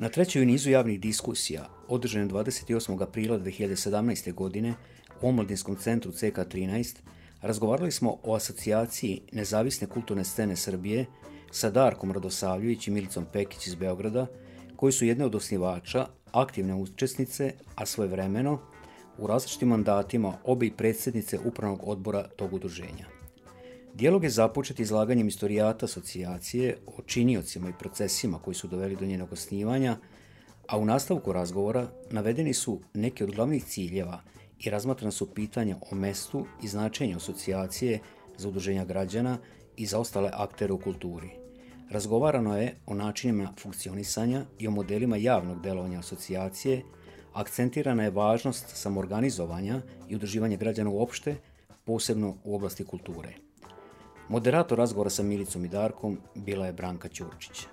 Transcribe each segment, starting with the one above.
Na trećoj nizu javnih diskusija, održane 28. aprila 2017. godine u Omladinskom centru CK13, razgovarali smo o asocijaciji nezavisne kulturne scene Srbije sa Darkom Radosavljević i Milicom Pekić iz Beograda, koji su jedne od osnivača, aktivne učesnice, a svoje vremeno, u različitim mandatima obe i predsednice upravnog odbora tog udruženja. Dijalog je započet izlaganjem istorijata asocijacije o činiocima i procesima koji su doveli do njenog osnivanja, a u nastavku razgovora navedeni su neki od glavnih ciljeva i razmatrana su pitanja o mestu i značenju asocijacije za udruženja građana i za ostale aktere u kulturi. Razgovarano je o načinima funkcionisanja i o modelima javnog delovanja asocijacije, akcentirana je važnost samorganizovanja i udruživanja građana uopšte, posebno u oblasti kulture. Moderator razgovora sa Milicom i Darkom bila je Branka Ćurčić.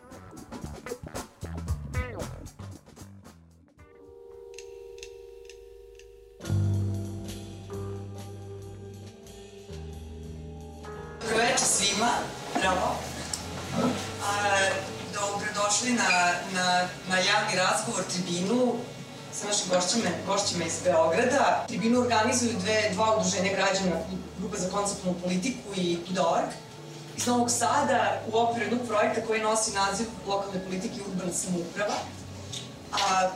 Našim gošćima, iz Beograda. Tribinu organizuju dve, dva udruženja građana, Grupa za konceptnu politiku i DORG. Iz Novog Sada u okviru jednog projekta koji nosi naziv lokalne politike i urbana samouprava. A,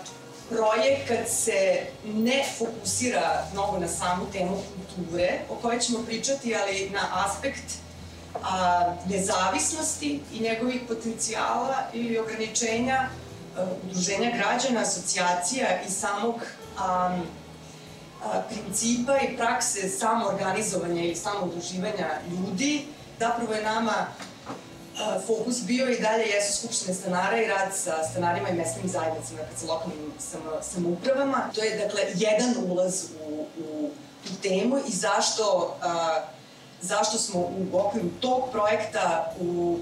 projekat se ne fokusira mnogo na samu temu kulture, o kojoj ćemo pričati, ali na aspekt a, nezavisnosti i njegovih potencijala ili ograničenja udruženja građana, asocijacija i samog a, principa i prakse samoorganizovanja i samoudruživanja ljudi. Zapravo je nama fokus bio i dalje jesu skupštine stanara i rad sa stanarima i mesnim zajednicama, dakle sa lokalnim sam, samoupravama. To je, dakle, jedan ulaz u, u tu temu i zašto, a, zašto smo u okviru tog projekta u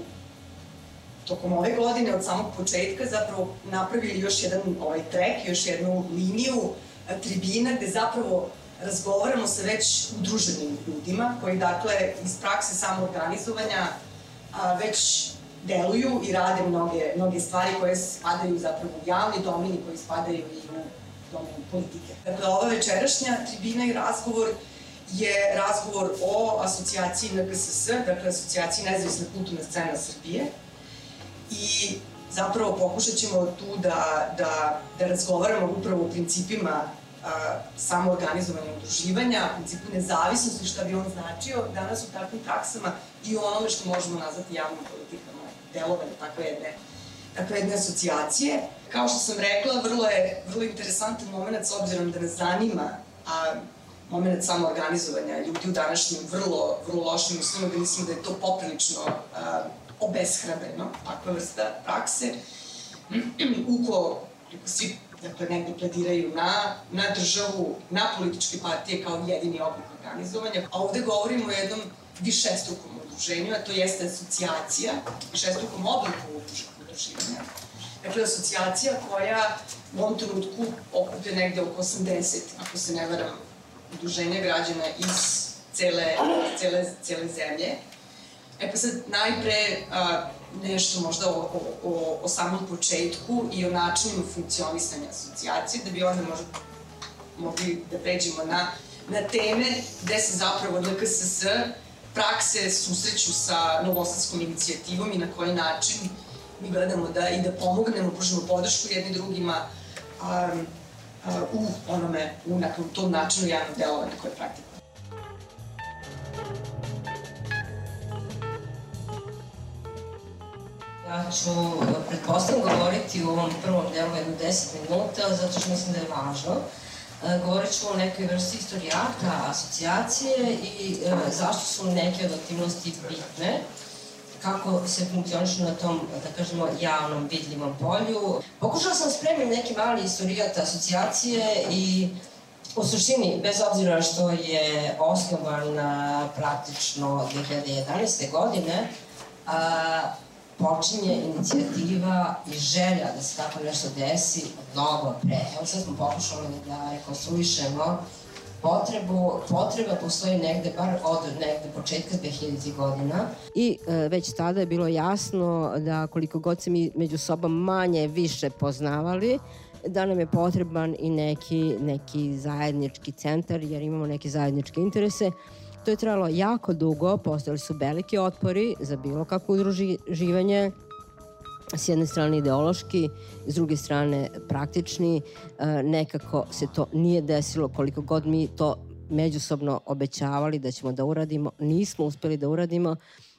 tokom ove godine, od samog početka, zapravo napravili još jedan ovaj trek, još jednu liniju a, tribina gde zapravo razgovaramo sa već udruženim ljudima koji, dakle, iz prakse samoorganizovanja a, već deluju i rade mnoge, mnoge stvari koje spadaju zapravo u javni domin i koji spadaju i u domen politike. Dakle, ova večerašnja tribina i razgovor je razgovor o asocijaciji NGSS, dakle asocijaciji nezavisne kulturne scena Srbije. I zapravo pokušat ćemo tu da, da, da razgovaramo upravo o principima a, samoorganizovanja udruživanja, principu nezavisnosti, šta bi on značio danas u takvim praksama i onome što možemo nazvati javnim politikama, delovanje takve jedne, takve jedne asocijacije. Kao što sam rekla, vrlo je vrlo interesantan moment s obzirom da nas zanima a, moment samoorganizovanja ljudi u današnjim vrlo, vrlo lošim uslovima, da mislim da je to poprilično a, obeshrabreno, takva vrsta prakse. Uko, svi dakle, negde plediraju na, na državu, na političke partije kao jedini oblik organizovanja, a ovde govorimo o jednom višestrukom udruženju, a to jeste asocijacija, višestrukom obliku udruživanja. Dakle, asocijacija koja u ovom trenutku okuplja negde oko 80, ako se ne varam, udruženja građana iz cele, cele, cele zemlje. E pa sad, najpre, a, nešto možda o, o, o samom početku i o načinu funkcionisanja asocijacije, da bi onda možda mogli da pređemo na, na teme gde se zapravo NKSS prakse susreću sa novosadskom inicijativom i na koji način mi gledamo da i da pomognemo, pružimo podršku jedni drugima a, a, u onome, u nekom tom načinu javnog delovanja koje pratimo. Ja ću, pretpostavljam, govoriti u ovom prvom delu jedno 10 minuta, zato što mislim da je važno. E, govorit ću o nekoj vrsti istorijata, asocijacije i e, zašto su neke od aktivnosti bitne. kako se funkcioniše na tom, da kažemo, javnom, vidljivom polju. Pokušala sam spremiti neki mali istorijat asocijacije i u suštini, bez obzira što je osnovan praktično 2011. godine, a, počinje inicijativa i želja da se tako nešto desi mnogo pre. Evo sad smo pokušali da rekonstruišemo potrebu, potreba postoji negde, bar od negde početka 2000 godina. I e, već tada je bilo jasno da koliko god se mi među sobom manje više poznavali, da nam je potreban i neki, neki zajednički centar, jer imamo neke zajedničke interese. To je trajalo jako dugo, postojali su veliki otpori za bilo kakvo udruživanje, s jedne strane ideološki, s druge strane praktični. E, nekako se to nije desilo koliko god mi to međusobno obećavali da ćemo da uradimo, nismo uspeli da uradimo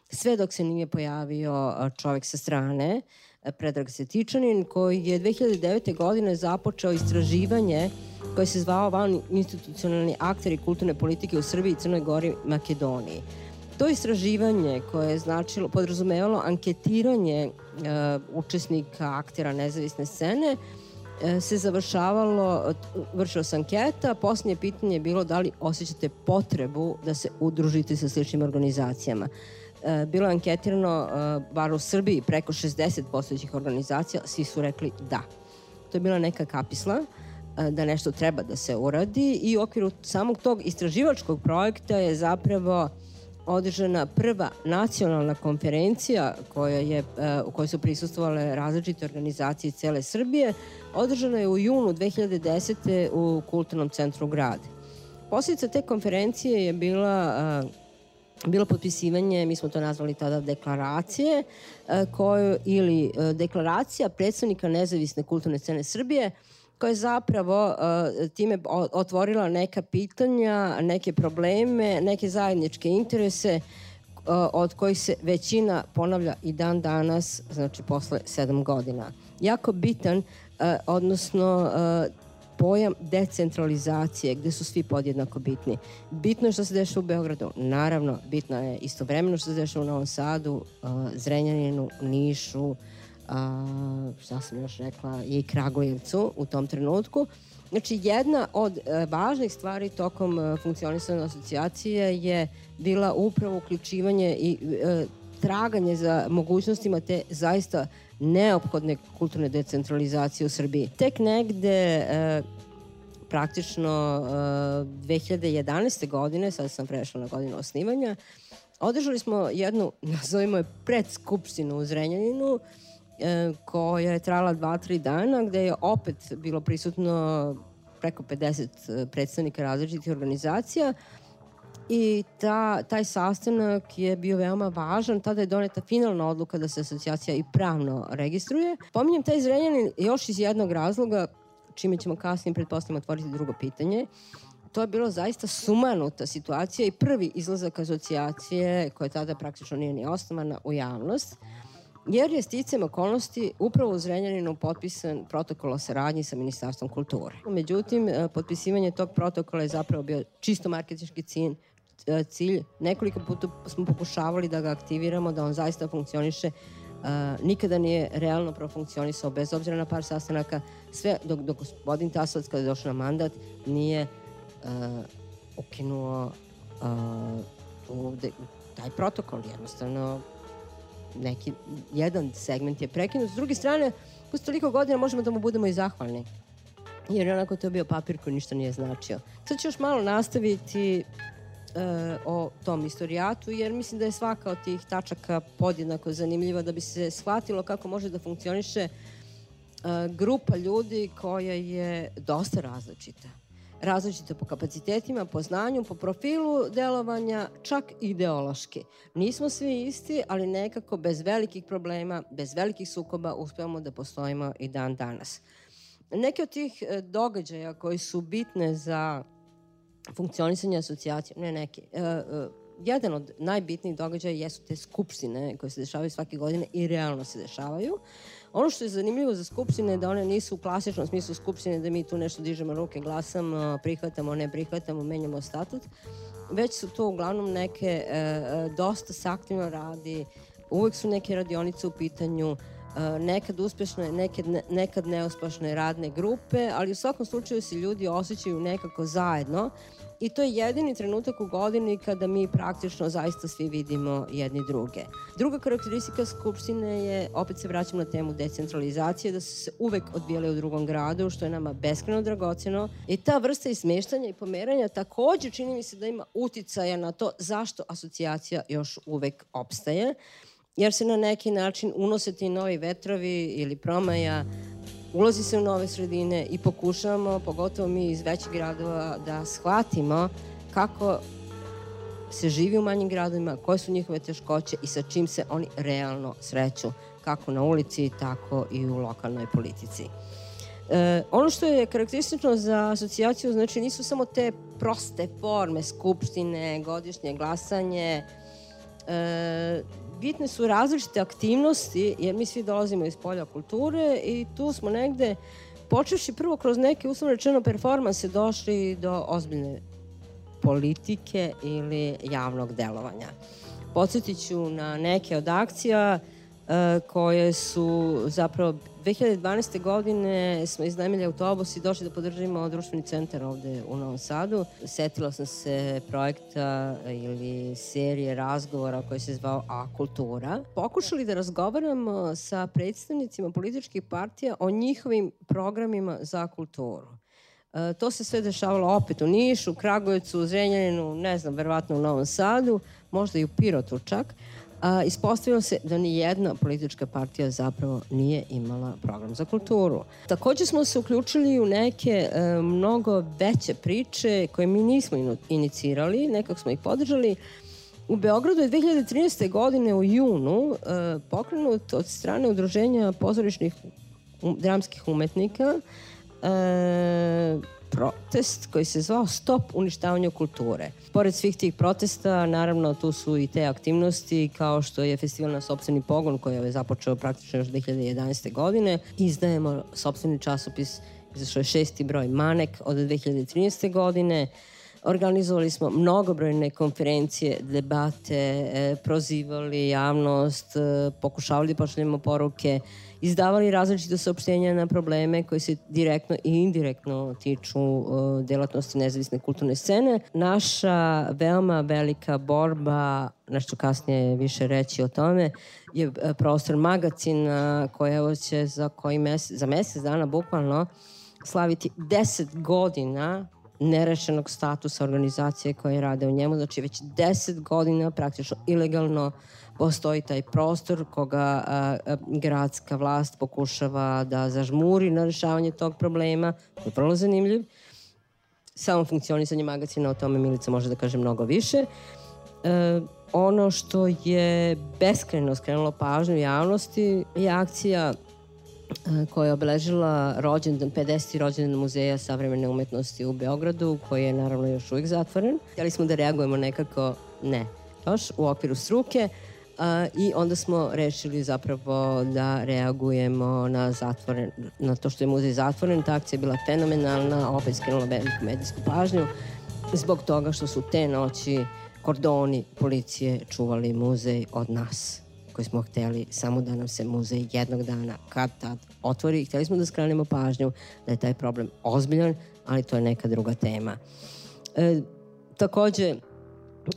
sve dok se nije pojavio e, čovek sa strane, e, Predrag Setičanin, koji je 2009. godine započeo istraživanje koje se zvao van institucionalni akteri kulturne politike u Srbiji, Crnoj Gori Makedoniji. To istraživanje koje je značilo, podrazumevalo anketiranje e, učesnika, aktera nezavisne scene, e, se završavalo, vršila se anketa, posljednje pitanje je bilo da li osjećate potrebu da se udružite sa sličnim organizacijama. E, bilo je anketirano, e, bar u Srbiji, preko 60 postojećih organizacija, svi su rekli da. To je bila neka kapisla e, da nešto treba da se uradi i u okviru samog tog istraživačkog projekta je zapravo održana prva nacionalna konferencija koja je, e, u kojoj su prisustovale različite organizacije cele Srbije, održana je u junu 2010. u Kulturnom centru grada. Posljedica te konferencije je bila e, bilo potpisivanje, mi smo to nazvali tada deklaracije, e, koju, ili deklaracija predstavnika nezavisne kulturne scene Srbije, koja je zapravo uh, time otvorila neka pitanja, neke probleme, neke zajedničke interese uh, od kojih se većina ponavlja i dan danas, znači posle sedam godina. Jako bitan, uh, odnosno pojam decentralizacije gde su svi podjednako bitni. Bitno je što se dešava u Beogradu, naravno bitno je istovremeno što se dešava u Novom Sadu, Zrenjaninu, Nišu, a, šta sam još rekla, i Kragujevcu u tom trenutku. Znači, jedna od e, važnih stvari tokom e, funkcionisanja asocijacije je bila upravo uključivanje i e, traganje za mogućnostima te zaista neophodne kulturne decentralizacije u Srbiji. Tek negde e, praktično e, 2011. godine, sad sam prešla na godinu osnivanja, održali smo jednu, nazovimo je, predskupštinu u Zrenjaninu, koja je dva, tri dana, gde je opet bilo prisutno preko 50 e, predstavnika različitih organizacija i ta, taj sastanak je bio veoma važan. Tada je doneta finalna odluka da se asocijacija i pravno registruje. Pominjem taj Zrenjanin još iz jednog razloga, čime ćemo kasnije, pretpostavljamo, otvoriti drugo pitanje. To je bilo zaista sumanuta situacija i prvi izlazak asocijacije, koja tada praktično nije ni osnovana, u javnost jer je sticam okolnosti upravo u Zrenjaninu potpisan protokol o saradnji sa Ministarstvom kulture. Međutim, e, potpisivanje tog protokola je zapravo bio čisto marketički cilj, e, cilj. Nekoliko puta smo pokušavali da ga aktiviramo, da on zaista funkcioniše. Uh, nikada nije realno profunkcionisao, bez obzira na par sastanaka, sve dok, dok gospodin Tasovac kada je došao na mandat nije uh, ukinuo uh, tu, taj protokol. Jednostavno, neki, jedan segment je prekinut. S druge strane, posle toliko godina možemo da mu budemo i zahvalni. Jer je onako to bio papir koji ništa nije značio. Sad ću još malo nastaviti e, o tom istorijatu, jer mislim da je svaka od tih tačaka podjednako zanimljiva da bi se shvatilo kako može da funkcioniše e, grupa ljudi koja je dosta različita različite po kapacitetima, po znanju, po profilu delovanja, čak ideološki. Nismo svi isti, ali nekako bez velikih problema, bez velikih sukoba uspevamo da postojimo i dan danas. Neke od tih e, događaja koji su bitne za funkcionisanje asocijacije, ne neke, uh, uh, jedan od najbitnijih događaja jesu te skupštine koje se dešavaju svake godine i realno se dešavaju. Ono što je zanimljivo za skupštine je da one nisu u klasičnom smislu skupštine da mi tu nešto dižemo ruke, glasamo, prihvatamo, ne prihvatamo, menjamo statut, već su to uglavnom neke e, e dosta se aktivno radi uvek su neke radionice u pitanju, e, nekad uspešne, nekad, ne, nekad neuspešne radne grupe, ali u svakom slučaju se ljudi osjećaju nekako zajedno i to je jedini trenutak u godini kada mi praktično zaista svi vidimo jedni druge. Druga karakteristika Skupštine je, opet se vraćam na temu decentralizacije, da su se uvek odbijale u drugom gradu, što je nama beskreno dragoceno. I ta vrsta izmeštanja i pomeranja takođe čini mi se da ima uticaja na to zašto asocijacija još uvek opstaje jer se na neki način unose ti novi vetrovi ili promaja ulazi se u nove sredine i pokušavamo, pogotovo mi iz većih gradova, da shvatimo kako se živi u manjim gradovima, koje su njihove teškoće i sa čim se oni realno sreću, kako na ulici, tako i u lokalnoj politici. E, ono što je karakteristično za asocijaciju, znači nisu samo te proste forme, skupštine, godišnje glasanje, e, bitne su različite aktivnosti, jer mi svi dolazimo iz polja kulture i tu smo negde, počeši prvo kroz neke, uslovno rečeno, performanse, došli do ozbiljne politike ili javnog delovanja. Podsjetit ću na neke od akcija e, koje su zapravo 2012. godine smo iznajmili autobus i došli da podržimo društveni centar ovde u Novom Sadu. Setila sam se projekta ili serije razgovora koji se zvao A kultura. Pokušali da razgovaramo sa predstavnicima političkih partija o njihovim programima za kulturu. E, to se sve dešavalo opet u Nišu, Kragujevcu, Zrenjaninu, ne znam, verovatno u Novom Sadu, možda i u Pirotu čak a, ispostavilo se da ni jedna politička partija zapravo nije imala program za kulturu. Takođe smo se uključili u neke e, mnogo veće priče koje mi nismo inicirali, nekako smo ih podržali. U Beogradu je 2013. godine u junu e, pokrenut od strane udruženja pozorišnih um, dramskih umetnika e, protest koji se zvao Stop uništavanju kulture. Pored svih tih protesta, naravno, tu su i te aktivnosti kao što je festival na sobstveni pogon koji je započeo praktično još 2011. godine. Izdajemo sobstveni časopis, izašao je šesti broj Manek od 2013. godine. Organizovali smo mnogobrojne konferencije, debate, e, prozivali javnost, e, pokušavali da pošaljemo poruke, izdavali različite saopštenja na probleme koji se direktno i indirektno tiču uh, delatnosti nezavisne kulturne scene. Naša veoma velika borba, nešto kasnije više reći o tome, je prostor magacina koja će za, koji mesec, za mesec dana bukvalno slaviti 10 godina nerešenog statusa organizacije koje rade u njemu, znači već 10 godina praktično ilegalno postoji taj prostor koga a, a, gradska vlast pokušava da zažmuri na rešavanje tog problema, to je vrlo zanimljiv. Samo funkcionisanje magazina, o tome Milica može da kaže mnogo više. E, ono što je beskreno skrenulo pažnju javnosti je akcija koja je obeležila rođendan, 50. rođendan Muzeja savremene umetnosti u Beogradu, koji je naravno još uvijek zatvoren. Htjeli smo da reagujemo nekako, ne, još u okviru struke, a, i onda smo rešili zapravo da reagujemo na zatvoren, na to što je muzej zatvoren. Ta akcija je bila fenomenalna, opet skrenula veliku medijsku pažnju zbog toga što su te noći kordoni policije čuvali muzej od nas koji smo hteli samo da nam se muzej jednog dana kad tad otvori. Hteli smo da skranemo pažnju da je taj problem ozbiljan, ali to je neka druga tema. E, takođe,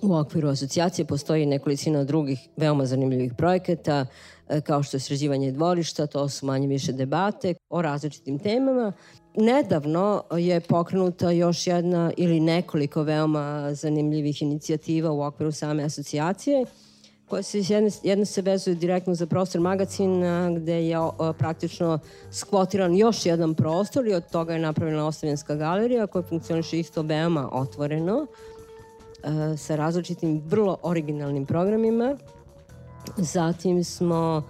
U okviru asocijacije postoji nekolicina drugih veoma zanimljivih projekata, e, kao što je sređivanje dvorišta, to su manje više debate o različitim temama. Nedavno je pokrenuta još jedna ili nekoliko veoma zanimljivih inicijativa u okviru same asocijacije, koje se jedna, jedna se vezuje direktno za prostor magacina gde je o, praktično skvotiran još jedan prostor i od toga je napravljena Ostavljanska galerija koja funkcioniše isto veoma otvoreno uh, sa različitim vrlo originalnim programima. Zatim smo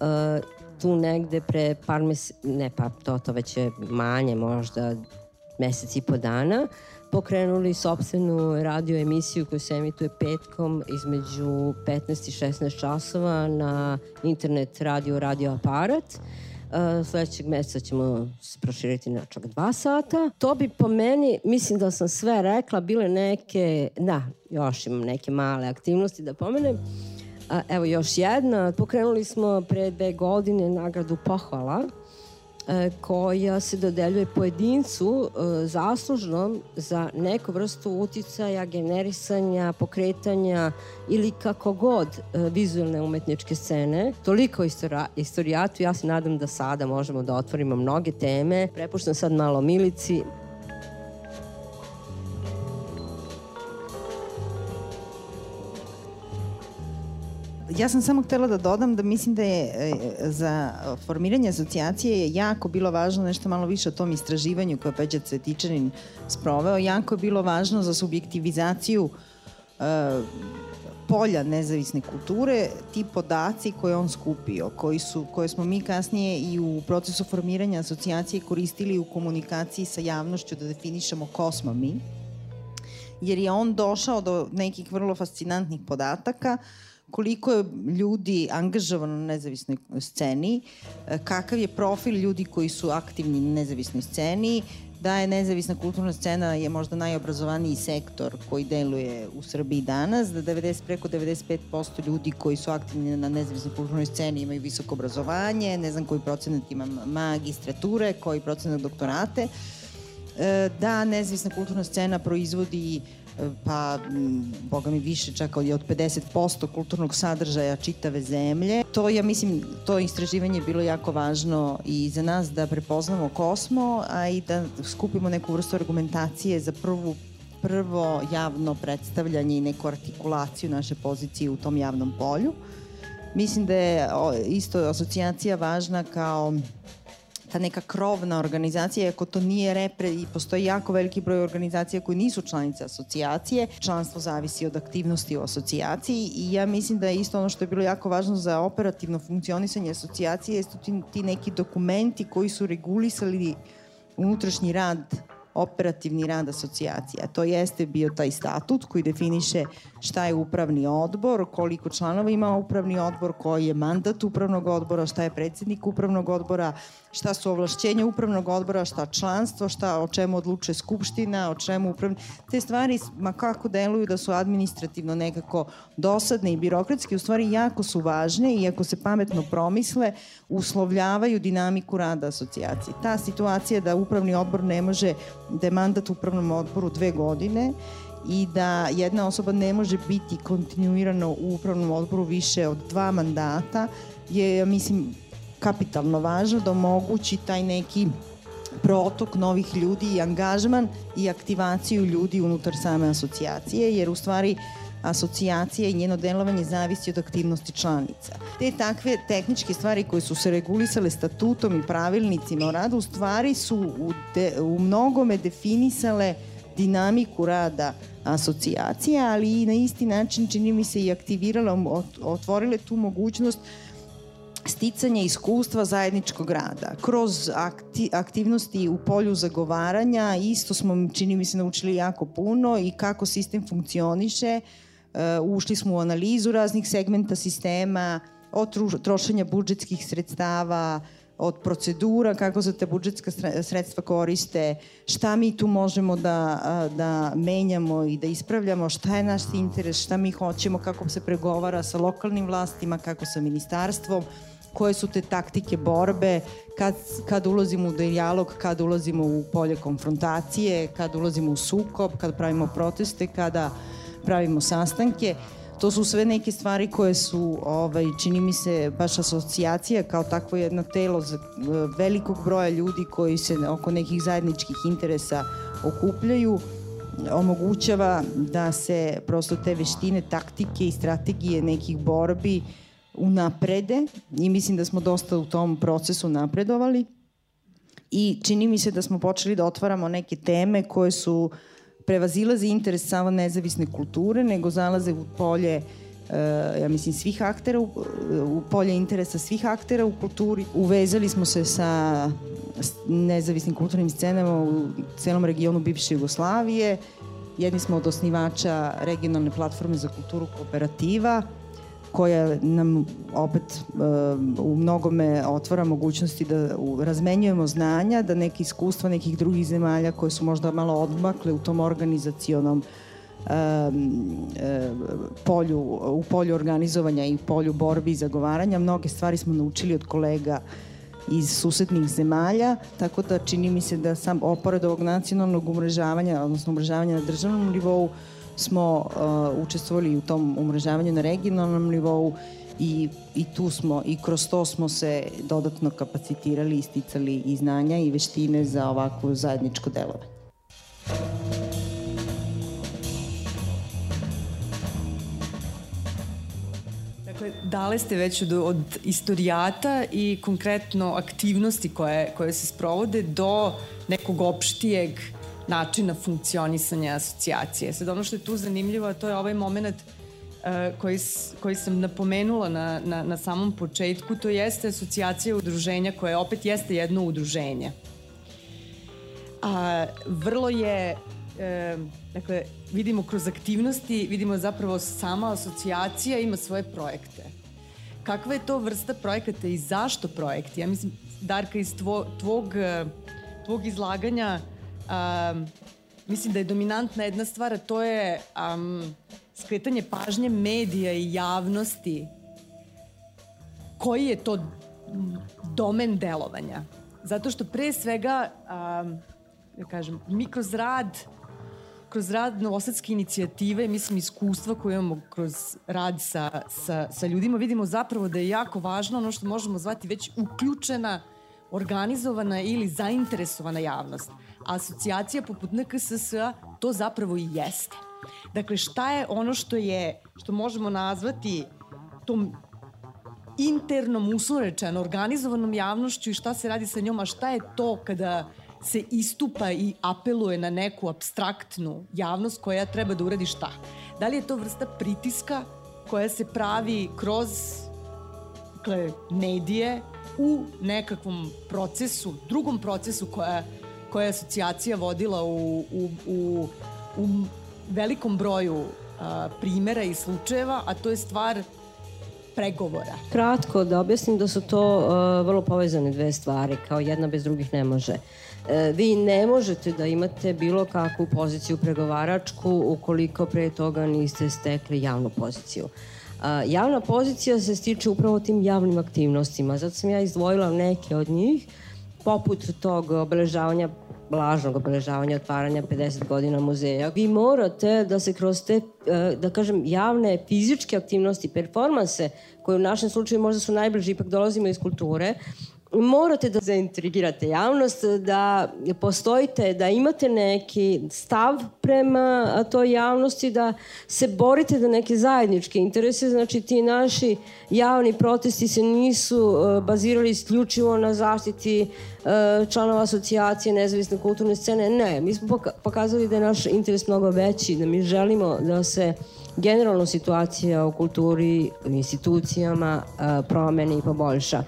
uh, tu negde pre par meseci, ne pa to, to već je manje možda mesec i po dana, pokrenuli sobstvenu radio emisiju koju se emituje petkom između 15 i 16 časova na internet radio Radio Aparat. Uh, sledećeg meseca ćemo se proširiti na čak dva sata. To bi po meni, mislim da sam sve rekla, bile neke, da, još imam neke male aktivnosti da pomenem. Uh, Evo još jedna. Pokrenuli smo pre dve godine nagradu Pohvala E, koja se dodeljuje pojedincu e, zaslužnom za neku vrstu uticaja, generisanja, pokretanja ili kako god e, vizualne umetničke scene. Toliko istorijatu, ja se nadam da sada možemo da otvorimo mnoge teme. Prepuštam sad malo Milici, Ja sam samo htela da dodam da mislim da je e, za formiranje asocijacije je jako bilo važno nešto malo više o tom istraživanju koje Peđa Cvetičanin sproveo. Jako je bilo važno za subjektivizaciju uh, polja nezavisne kulture, ti podaci koje on skupio, koji su, koje smo mi kasnije i u procesu formiranja asocijacije koristili u komunikaciji sa javnošću da definišemo ko smo mi, jer je on došao do nekih vrlo fascinantnih podataka uh, koliko je ljudi angažovano na nezavisnoj sceni, e, kakav je profil ljudi koji su aktivni na nezavisnoj sceni, da je nezavisna kulturna scena je možda najobrazovaniji sektor koji deluje u Srbiji danas, da 90, preko 95% ljudi koji su aktivni na nezavisnoj kulturnoj sceni imaju visoko obrazovanje, ne znam koji procenat ima magistrature, koji procenat doktorate, e, da nezavisna kulturna scena proizvodi pa boga mi više čak od 50% kulturnog sadržaja čitave zemlje. To ja mislim, to istraživanje je bilo jako važno i za nas da prepoznamo kosmo, a i da skupimo neku vrstu argumentacije za prvu prvo javno predstavljanje i neku artikulaciju naše pozicije u tom javnom polju. Mislim da je isto asocijacija važna kao ta neka krovna organizacija, ako to nije repre i postoji jako veliki broj organizacija koji nisu članice asocijacije, članstvo zavisi od aktivnosti u asocijaciji i ja mislim da je isto ono što je bilo jako važno za operativno funkcionisanje asocijacije jesu ti, ti neki dokumenti koji su regulisali unutrašnji rad operativni rad asocijacija. To jeste bio taj statut koji definiše šta je upravni odbor, koliko članova ima upravni odbor, koji je mandat upravnog odbora, šta je predsednik upravnog odbora, šta su ovlašćenja upravnog odbora, šta članstvo, šta o čemu odlučuje skupština, o čemu upravni... Te stvari, ma kako deluju da su administrativno nekako dosadne i birokratske, u stvari jako su važne i ako se pametno promisle, uslovljavaju dinamiku rada asocijacije. Ta situacija da upravni odbor ne može, da je mandat upravnom odboru dve godine i da jedna osoba ne može biti kontinuirano u upravnom odboru više od dva mandata je, mislim, kapitalno važno da omogući taj neki protok novih ljudi i angažman i aktivaciju ljudi unutar same asocijacije, jer u stvari asocijacija i njeno delovanje zavisi od aktivnosti članica. Te takve tehničke stvari koje su se regulisale statutom i pravilnicima o radu u stvari su u, de, u mnogome definisale dinamiku rada asocijacije, ali i na isti način čini mi se i aktivirala, otvorile tu mogućnost sticanje iskustva zajedničkog rada. Kroz akti, aktivnosti u polju zagovaranja isto smo, čini mi se, naučili jako puno i kako sistem funkcioniše. Uh, ušli smo u analizu raznih segmenta sistema, od trošenja budžetskih sredstava, od procedura, kako se te budžetska sredstva koriste, šta mi tu možemo da, da menjamo i da ispravljamo, šta je naš interes, šta mi hoćemo, kako se pregovara sa lokalnim vlastima, kako sa ministarstvom, koje su te taktike borbe, kad, kad ulazimo u dijalog, kad ulazimo u polje konfrontacije, kad ulazimo u sukob, kad pravimo proteste, kada pravimo sastanke. To su sve neke stvari koje su, ovaj, čini mi se, baš asocijacija kao takvo jedno telo za velikog broja ljudi koji se oko nekih zajedničkih interesa okupljaju omogućava da se prosto te veštine, taktike i strategije nekih borbi uh, unaprede i mislim da smo dosta u tom procesu napredovali i čini mi se da smo počeli da otvaramo neke teme koje su prevazilaze interes samo nezavisne kulture, nego zalaze u polje uh, ja mislim svih aktera u, u polje interesa svih aktera u kulturi. Uvezali smo se sa nezavisnim kulturnim scenama u celom regionu bivše Jugoslavije. Jedni smo od osnivača regionalne platforme za kulturu kooperativa koja nam opet uh, u mnogome otvara mogućnosti da razmenjujemo znanja, da neke iskustva nekih drugih zemalja koje su možda malo odmakle u tom organizacionom polju, u polju organizovanja i polju borbi i zagovaranja. Mnoge stvari smo naučili od kolega iz susednih zemalja, tako da čini mi se da sam opored ovog nacionalnog umrežavanja, odnosno umrežavanja na državnom nivou, smo uh, učestvovali u tom umrežavanju na regionalnom nivou i, i tu smo i kroz to smo se dodatno kapacitirali, isticali i znanja i veštine za ovako zajedničko delovanje. Dakle, dale ste već od, od istorijata i konkretno aktivnosti koje, koje se sprovode do nekog opštijeg načina funkcionisanja asocijacije. Sad ono što je tu zanimljivo, to je ovaj moment uh, koji, koji sam napomenula na, na, na samom početku, to jeste asocijacija udruženja koje opet jeste jedno udruženje. A, vrlo je e, dakle, vidimo kroz aktivnosti, vidimo zapravo sama asocijacija ima svoje projekte. Kakva je to vrsta projekata i zašto projekti? Ja mislim, Darka, iz tvo, tvog, e, tvog izlaganja um, mislim da je dominantna jedna stvar, a to je um, skretanje pažnje medija i javnosti koji je to domen delovanja. Zato što pre svega, um, da kažem, mi kroz rad kroz rad Novosadske inicijative, mislim iskustva koje imamo kroz rad sa, sa, sa ljudima, vidimo zapravo da je jako važno ono što možemo zvati već uključena, organizovana ili zainteresovana javnost. Asocijacija poput NKSS-a to zapravo i jeste. Dakle, šta je ono što je, što možemo nazvati tom internom usorečeno organizovanom javnošću i šta se radi sa njom, a šta je to kada se istupa i apeluje na neku abstraktnu javnost koja treba da uradi šta? Da li je to vrsta pritiska koja se pravi kroz dakle, medije u nekakvom procesu, drugom procesu koja, koja je asocijacija vodila u, u, u, u velikom broju a, primera i slučajeva, a to je stvar pregovora. Kratko da objasnim da su to uh, vrlo povezane dve stvari, kao jedna bez drugih ne može. E, vi ne možete da imate bilo kakvu poziciju pregovaračku ukoliko pre toga niste stekli javnu poziciju. Javna pozicija se stiče upravo tim javnim aktivnostima, zato sam ja izdvojila neke od njih, poput tog obeležavanja lažnog obeležavanja otvaranja 50 godina muzeja. Vi morate da se kroz te, e, da kažem, javne fizičke aktivnosti, performanse, koje u našem slučaju možda su najbliži, ipak dolazimo iz kulture, morate da zaintrigirate javnost, da postojite, da imate neki stav prema toj javnosti, da se borite da neke zajedničke interese, znači ti naši javni protesti se nisu e, bazirali isključivo na zaštiti e, članova asocijacije nezavisne kulturne scene, ne, mi smo pokazali da je naš interes mnogo veći, da mi želimo da se generalno situacija u kulturi, institucijama e, promeni i poboljša.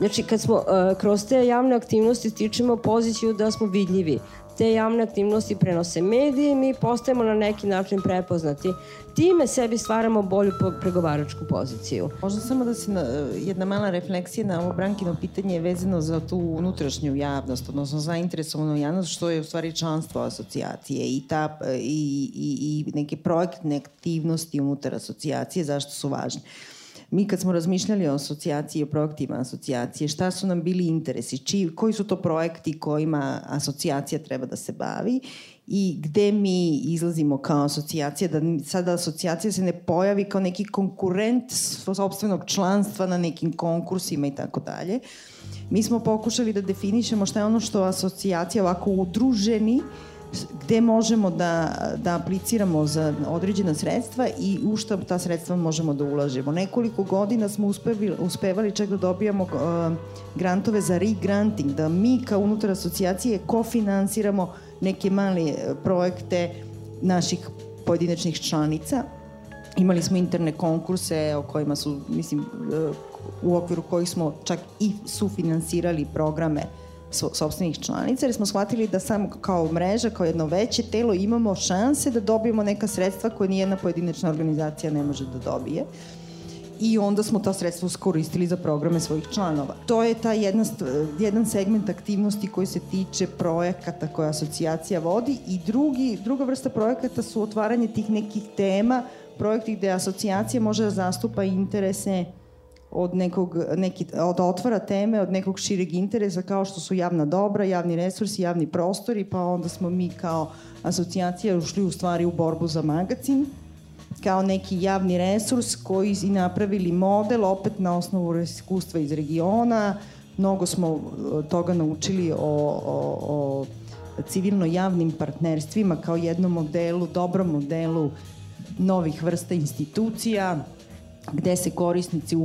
Znači, kad smo uh, kroz te javne aktivnosti stičemo poziciju da smo vidljivi, te javne aktivnosti prenose medije i mi postajemo na neki način prepoznati. Time sebi stvaramo bolju pregovaračku poziciju. Možda samo da se na, jedna mala refleksija na ovo Brankino pitanje vezano za tu unutrašnju javnost, odnosno zainteresovanu javnost, što je u stvari članstvo asocijacije i, ta, i, i, i neke projektne aktivnosti unutar asocijacije, zašto su važne. Uh, Mi kad smo razmišljali o asocijaciji, o projektima asocijacije, šta su nam bili interesi, či, koji su to projekti kojima asocijacija treba da se bavi i gde mi izlazimo kao asocijacija, da sada asocijacija se ne pojavi kao neki konkurent sobstvenog članstva na nekim konkursima i tako dalje. Mi smo pokušali da definišemo šta je ono što asocijacija ovako udruženi uh, gde možemo da, da apliciramo za određena sredstva i u šta ta sredstva možemo da ulažemo. Nekoliko godina smo uspevali, uspevali čak da dobijamo uh, grantove za re-granting, da mi kao unutar asocijacije kofinansiramo neke male uh, projekte naših pojedinačnih članica. Imali smo interne konkurse o kojima su, mislim, uh, u okviru kojih smo čak i sufinansirali programe sobstvenih članica, jer smo shvatili da samo kao mreža, kao jedno veće telo imamo šanse da dobijemo neka sredstva koje nijedna pojedinačna organizacija ne može da dobije. i onda smo ta sredstva uskoristili za programe svojih članova. To je ta jedna, jedan segment aktivnosti koji se tiče projekata koje asocijacija vodi i drugi, druga vrsta projekata su otvaranje tih nekih tema, projekti gde asocijacija može da zastupa interese od nekog, neki, od otvara teme od nekog šireg interesa kao što su javna dobra, javni resursi, javni prostori, pa onda smo mi kao asocijacija ušli u stvari u borbu za magazin kao neki javni resurs koji i napravili model opet na osnovu iskustva iz regiona. Mnogo smo e, toga naučili o, o, o civilno-javnim partnerstvima kao jednom modelu, dobrom modelu novih vrsta institucija, gde se korisnici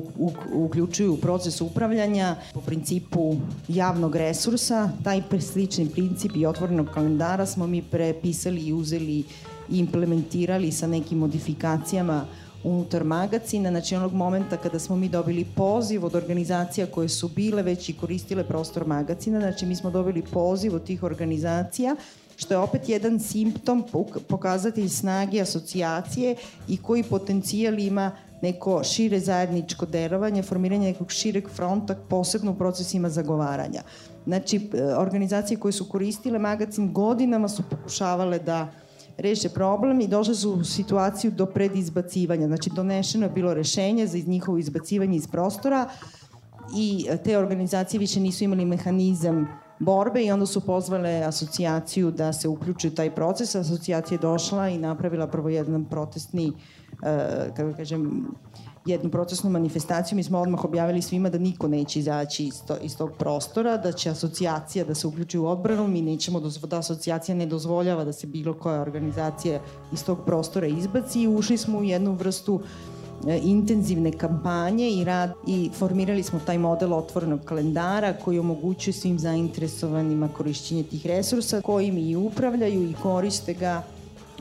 uključuju u proces upravljanja po principu javnog resursa. Taj slični princip i otvorenog kalendara smo mi prepisali i uzeli i implementirali sa nekim modifikacijama unutar magacina, znači onog momenta kada smo mi dobili poziv od organizacija koje su bile već i koristile prostor magacina, znači mi smo dobili poziv od tih organizacija što je opet jedan simptom pokazatelj snage asocijacije i koji potencijal ima neko šire zajedničko delovanje, formiranje nekog šireg fronta, posebno u procesima zagovaranja. Znači, e, organizacije koje su koristile magazin godinama su pokušavale da reše problem i došle su u situaciju do predizbacivanja. Znači, donešeno je bilo rešenje za njihovo izbacivanje iz prostora i te organizacije više nisu imali mehanizam borbe i onda su pozvale asocijaciju da se uključi u taj proces. Asocijacija je došla i napravila prvo jedan protestni, uh, kako kažem, jednu procesnu manifestaciju. Mi smo odmah objavili svima da niko neće izaći iz, to, iz tog prostora, da će asocijacija da se uključi u odbranu. Mi nećemo, da asocijacija ne dozvoljava da se bilo koja organizacija iz tog prostora izbaci ušli smo u jednu vrstu uh, E, intenzivne kampanje i rad i formirali smo taj model otvorenog kalendara koji omogućuje svim zainteresovanima korišćenje tih resursa koji mi i upravljaju i koriste ga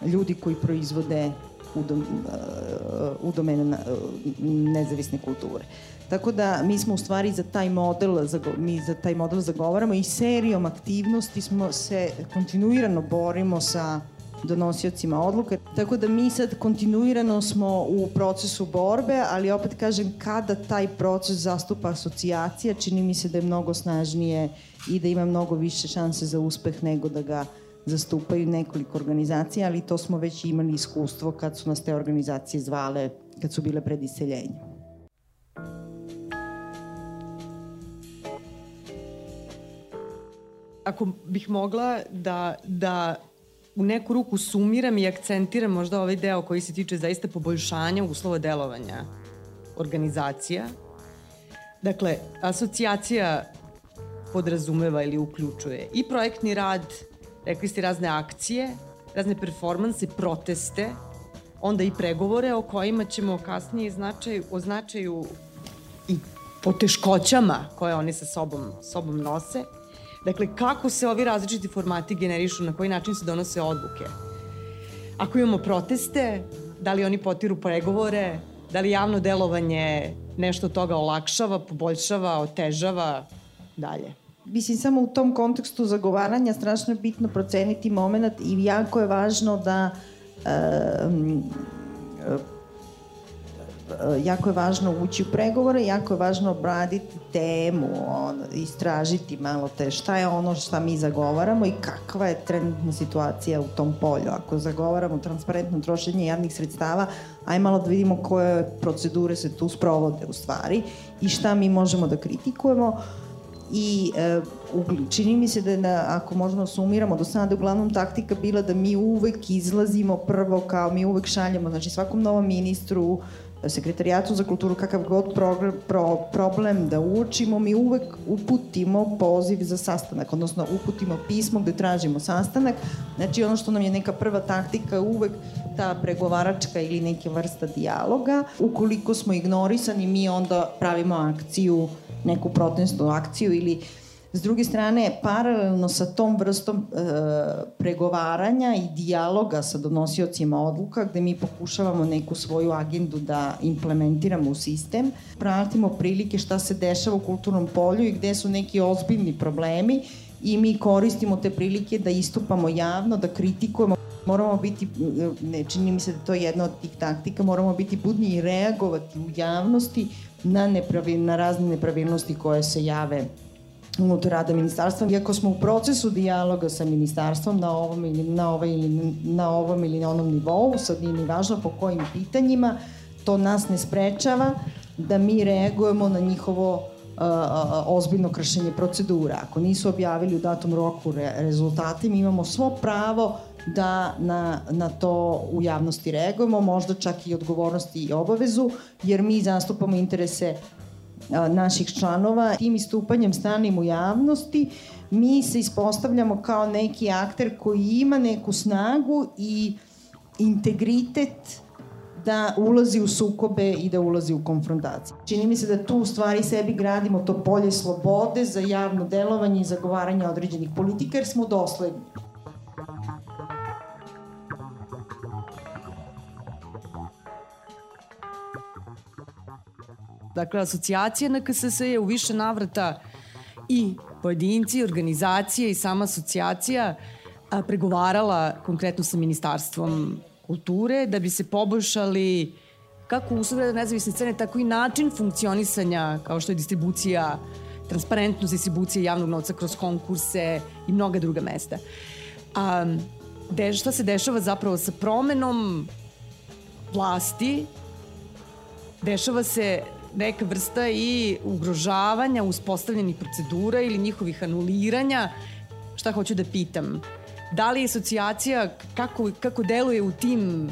ljudi koji proizvode u, dom, e, u domenu nezavisne kulture. Tako da mi smo u stvari za taj model, mi za taj model zagovaramo i serijom aktivnosti smo se kontinuirano borimo sa donosiocima odluke. Tako da mi sad kontinuirano smo u procesu borbe, ali opet kažem kada taj proces zastupa asocijacija, čini mi se da je mnogo snažnije i da ima mnogo više šanse za uspeh nego da ga zastupaju nekoliko organizacija, ali to smo već imali iskustvo kad su nas te organizacije zvale, kad su bile pred iseljenjem. Ako bih mogla da, da u neku ruku sumiram i akcentiram možda ovaj deo koji se tiče zaista poboljšanja uslova delovanja organizacija. Dakle, asocijacija podrazumeva ili uključuje i projektni rad, rekli ste razne akcije, razne performanse, proteste, onda i pregovore o kojima ćemo kasnije značaju, o značaju i poteškoćama koje oni sa sobom, sobom nose Dakle, kako se ovi različiti formati generišu, na koji način se donose odluke. Ako imamo proteste, da li oni potiru pregovore, da li javno delovanje nešto toga olakšava, poboljšava, otežava, dalje. Mislim, samo u tom kontekstu zagovaranja strašno je bitno proceniti moment i jako je važno da Eh, jako je važno ući u pregovore, jako je važno obraditi temu, on, istražiti malo te šta je ono šta mi zagovaramo i kakva je trenutna situacija u tom polju. Ako zagovaramo transparentno trošenje javnih sredstava, aj malo da vidimo koje procedure se tu sprovode u stvari i šta mi možemo da kritikujemo i e, čini mi se da na, ako možemo da sumiramo, do sada uglavnom taktika bila da mi uvek izlazimo prvo kao mi uvek šaljemo, znači svakom novom ministru sekretarijatu za kulturu kakav god program, pro, problem da uočimo, mi uvek uputimo poziv za sastanak, odnosno uputimo pismo gde tražimo sastanak. Znači ono što nam je neka prva taktika uvek ta pregovaračka ili neke vrsta dijaloga. Ukoliko smo ignorisani, mi onda pravimo akciju, neku protestnu akciju ili S druge strane, paralelno sa tom vrstom e, pregovaranja i dijaloga sa donosiocima odluka, gde mi pokušavamo neku svoju agendu da implementiramo u sistem, pratimo prilike šta se dešava u kulturnom polju i gde su neki ozbiljni problemi i mi koristimo te prilike da istupamo javno, da kritikujemo. Moramo biti, ne, čini mi se da to je jedna od tih taktika, moramo biti budni i reagovati u javnosti na, nepravi, na razne nepravilnosti koje se jave unutar rada ministarstva. Iako smo u procesu dijaloga sa ministarstvom na ovom ili na, ovaj ili na ovom ili na onom nivou, sad nije ni važno po kojim pitanjima, to nas ne sprečava da mi reagujemo na njihovo ozbiljno kršenje procedura. Ako nisu objavili u datom roku re, rezultati, mi imamo svo pravo da na, na to u javnosti reagujemo, možda čak i odgovornosti i obavezu, jer mi zastupamo interese naših članova. Tim istupanjem stanim u javnosti mi se ispostavljamo kao neki akter koji ima neku snagu i integritet da ulazi u sukobe i da ulazi u konfrontacije. Čini mi se da tu u stvari sebi gradimo to polje slobode za javno delovanje i zagovaranje određenih politika jer smo dosledni. Dakle, asocijacija NKSS je u više navrata i pojedinci, organizacije i sama asocijacija a, pregovarala konkretno sa ministarstvom kulture da bi se poboljšali kako uslovi nezavisne scene, tako i način funkcionisanja kao što je distribucija, transparentnost distribucije javnog novca kroz konkurse i mnoga druga mesta. A, de, šta se dešava zapravo sa promenom vlasti, dešava se neka vrsta i ugrožavanja uspostavljenih procedura ili njihovih anuliranja. Šta hoću da pitam? Da li je asocijacija, kako, kako deluje u tim,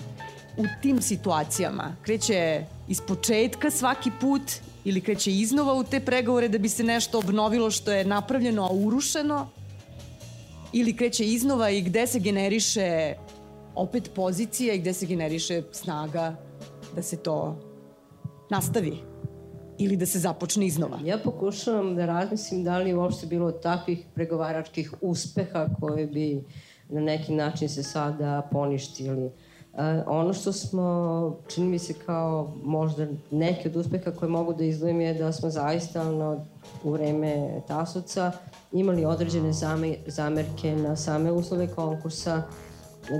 u tim situacijama? Kreće iz početka svaki put ili kreće iznova u te pregovore da bi se nešto obnovilo što je napravljeno, a urušeno? Ili kreće iznova i gde se generiše opet pozicija i gde se generiše snaga da se to nastavi ili da se započne iznova? Ja pokušavam da razmislim da li je uopšte bilo takvih pregovaračkih uspeha koje bi na neki način se sada poništili. E, ono što smo, čini mi se kao možda neki od uspeha koje mogu da izdvojim je da smo zaista ono, u vreme Tasoca imali određene zamerke na same uslove konkursa,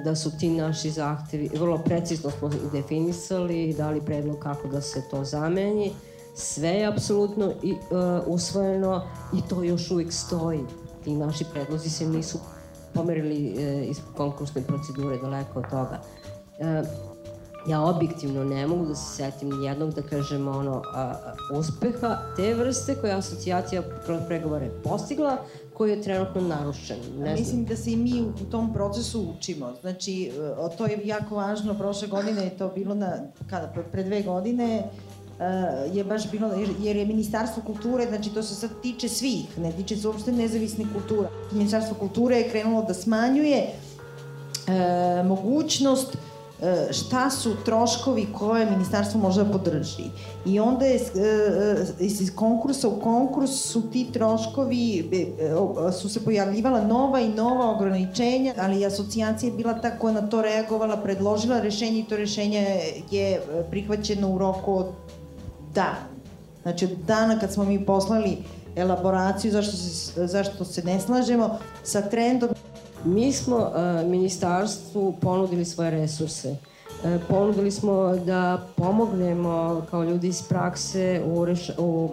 da su ti naši zahtevi, vrlo precizno smo definisali i dali predlog kako da se to zameni. Sve je apsolutno i, uh, usvojeno i to još uvijek stoji. Ti naši predlozi se nisu pomerili e, iz konkursne procedure daleko od toga. E, ja objektivno ne mogu da se setim jednog, da kažem, ono, a, a, uspeha te vrste koje asocijacija kroz pregovore postigla, koji je trenutno narušen. Ne Mislim da se i mi u tom procesu učimo. Znači, to je jako važno. Prošle godine je to bilo na, kada, pre dve godine, uh, je baš bilo, jer je Ministarstvo kulture, znači to se sad tiče svih, ne tiče se uopšte nezavisne kulture. Ministarstvo kulture je krenulo da smanjuje uh, mogućnost uh, šta su troškovi koje ministarstvo može da podrži. I onda je iz konkursa u konkurs su ti troškovi, su se pojavljivala nova i nova ograničenja, ali asocijacija je bila ta koja na to reagovala, predložila rešenje i to rešenje je prihvaćeno u roku od da. Znači, od dana kad smo mi poslali elaboraciju zašto se, zašto se ne slažemo sa trendom. Mi smo uh, ministarstvu ponudili svoje resurse. Uh, ponudili smo da pomognemo kao ljudi iz prakse u, reš, u uh,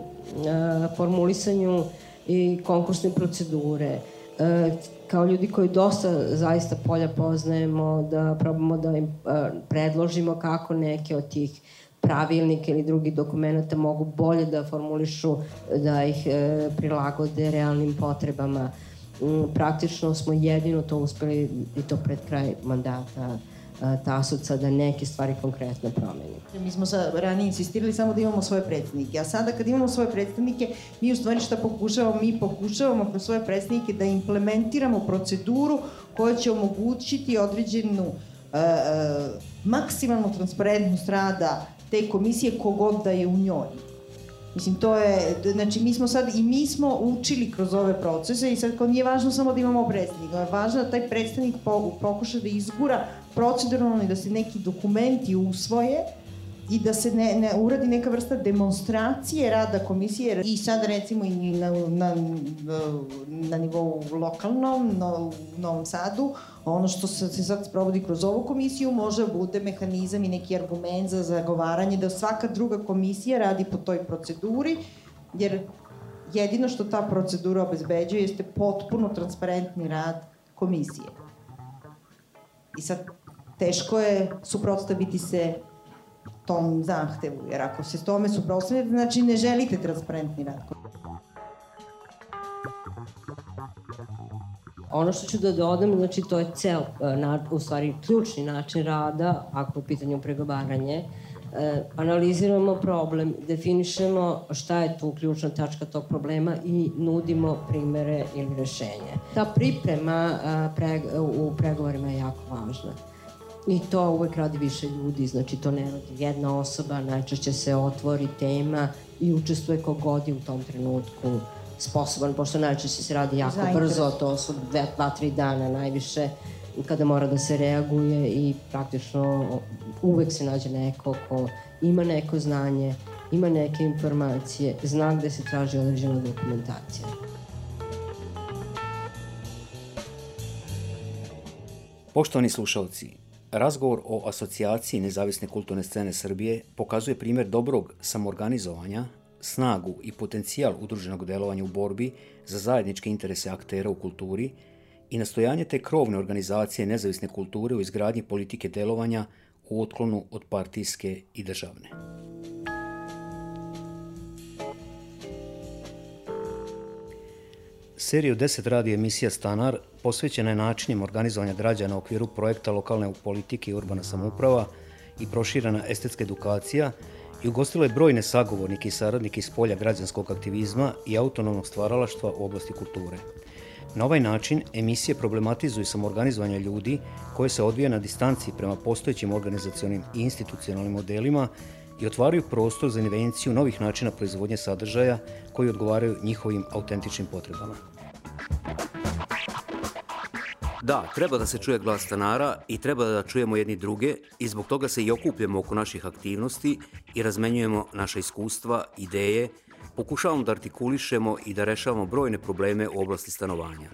formulisanju i konkursne procedure. Uh, kao ljudi koji dosta zaista polja poznajemo, da probamo da im uh, predložimo kako neke od tih pravilnike ili drugih dokumenta mogu bolje da formulišu, da ih e, prilagode realnim potrebama. Mm, praktično smo jedino to uspeli i to pred kraj mandata e, Tasuca da neke stvari konkretno promeni. Mi smo sa, ranije insistirali samo da imamo svoje predstavnike, a sada kad imamo svoje predstavnike, mi u stvari šta pokušavamo? Mi pokušavamo kroz svoje predstavnike da implementiramo proceduru koja će omogućiti određenu uh, uh, maksimalnu transparentnost rada te komisije kogod da je u njoj. Mislim, to je, znači mi smo sad, i mi smo učili kroz ove procese i sad kao nije važno samo da imamo predstavnika, je važno da taj predstavnik po, pokuša da izgura proceduralno i da se neki dokumenti usvoje i da se ne, ne uradi neka vrsta demonstracije rada komisije i sad recimo i na, na, na nivou lokalnom, na, u Novom Sadu, ono što se, se sad sprovodi kroz ovu komisiju može bude mehanizam i neki argument za zagovaranje da svaka druga komisija radi po toj proceduri, jer jedino što ta procedura obezbeđuje jeste potpuno transparentni rad komisije. I sad teško je suprotstaviti se tom zahtevu, jer ako se tome suprotstavljate, znači ne želite transparentni rad. Ono što ću da dodam, znači to je cel, e, u stvari ključni način rada, ako je u pitanju pregovaranje, e, analiziramo problem, definišemo šta je tu ključna tačka tog problema i nudimo primere ili rešenje. Ta priprema pre, u pregovorima je jako važna. I to uvek radi više ljudi, znači to ne radi jedna osoba, najčešće se otvori tema i učestvuje kogod je u tom trenutku sposoban, pošto najčešće se radi jako brzo, to su dve, dva, tri dana najviše kada mora da se reaguje i praktično uvek se nađe neko ko ima neko znanje, ima neke informacije, zna gde se traži određena dokumentacija. Poštovani slušalci, razgovor o asocijaciji nezavisne kulturne scene Srbije pokazuje primer dobrog samorganizovanja, snagu i potencijal udruženog delovanja u borbi za zajedničke interese aktera u kulturi i nastojanje te krovne organizacije nezavisne kulture u izgradnji politike delovanja u otklonu od partijske i državne. Seriju 10 radio emisija Stanar posvećena je načinima organizovanja građana u okviru projekta lokalne politike i urbana samuprava i proširana estetska edukacija i ugostilo je brojne sagovornike i saradnike iz polja građanskog aktivizma i autonomnog stvaralaštva u oblasti kulture. Na ovaj način emisije problematizuju samorganizovanje ljudi koje se odvija na distanci prema postojećim organizacionim i institucionalnim modelima i otvaraju prostor za invenciju novih načina proizvodnje sadržaja koji odgovaraju njihovim autentičnim potrebama. Da, treba da se čuje glas stanara i treba da čujemo jedni druge i zbog toga se i okupljamo oko naših aktivnosti i razmenjujemo naša iskustva, ideje, pokušavamo da artikulišemo i da rešavamo brojne probleme u oblasti stanovanja.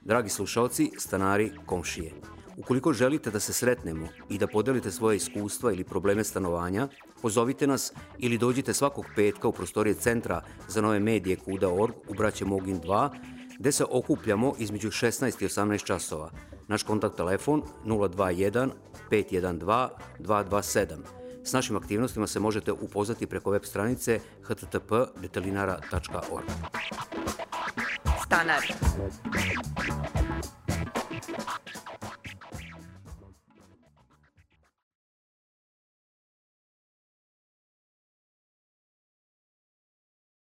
Dragi slušalci, stanari, komšije, ukoliko želite da se sretnemo i da podelite svoje iskustva ili probleme stanovanja, pozovite nas ili dođite svakog petka u prostorije Centra za nove medije Kuda.org u Braće Mogin 2 gde se okupljamo između 16 i 18 časova. Naš kontakt telefon 021 512 227. S našim aktivnostima se možete upoznati preko web stranice http detelinara.org. Stanar.